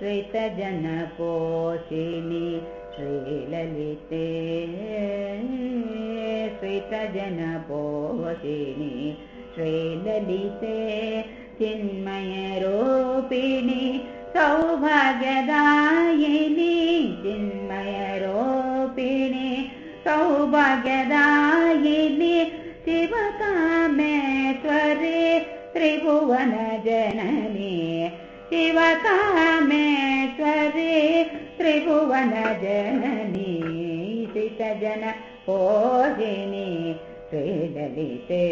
श्रितजनपोषिणि श्रीललिते। श्रितजनपोषिणि श्रीललिते। चिन्मयरोपिणि सौभाग्यदायिनि। चिन्मयरोपिणि सौभाग्यदायिनि शिवकामेश्वरे त्रिभुवन जननी शिवकामेश्वरे त्रिभुवन जननी शितजन पोहिनी श्रीललिते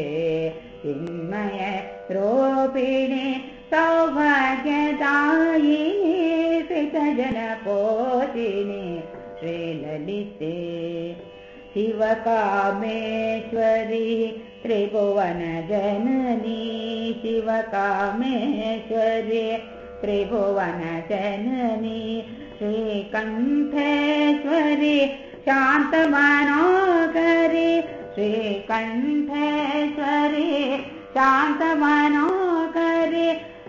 चिन्मय रोपिणि सौभाग्यदायिनी श्रितजनपोषिणि श्रीललिते शिवकामेश्वरी त्रिभुवनजननी शिवकामेश्वरी त्रिभुवनजननी श्रीकण्ठेश्वरी शान्तमनोकरि श्रीकण्ठेश्वरी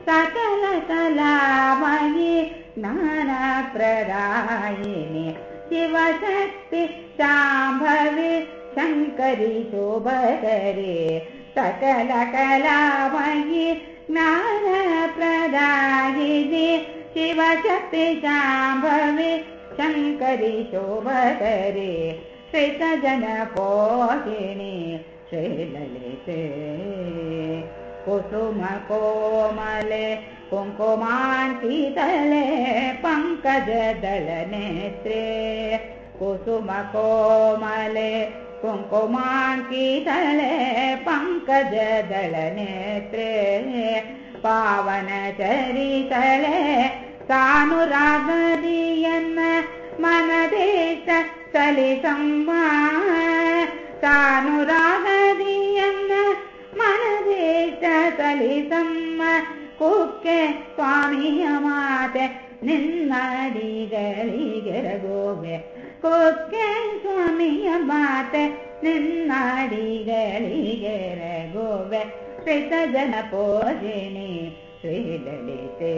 सकलकलामयि ज्ञानप्रदायिनि शिवशक्ति शाम्भवि शङ्करि शोभकरे सकलकलामयि शिवशक्ति शाम्भवि शङ्करि शोभकरे श्रितजनपोषिणि श्रीललिते। कुसुमकोमले कुङ्कुमाङ्कितले पङ्कजदलनेत्रे कुसुमकोमले कुङ्कुमाङ्कितले पङ्कजदलनेत्रे पावनचरितले नुरागदि मनदे च सलिसम्मा कानुरागदि मनदे च तलिसम्म कुके स्वामीय ಕುಕ್ಕೆ ಸ್ವಾಮಿಯ ಮಾತೆ कुके स्वामीय माते निर गोबे पितजलपोरिणे श्रीलिते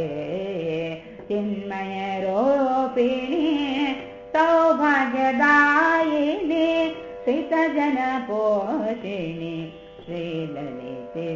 िन्मयरोपिणि सौभाग्यगायिनितजनपोषिणि वेलिते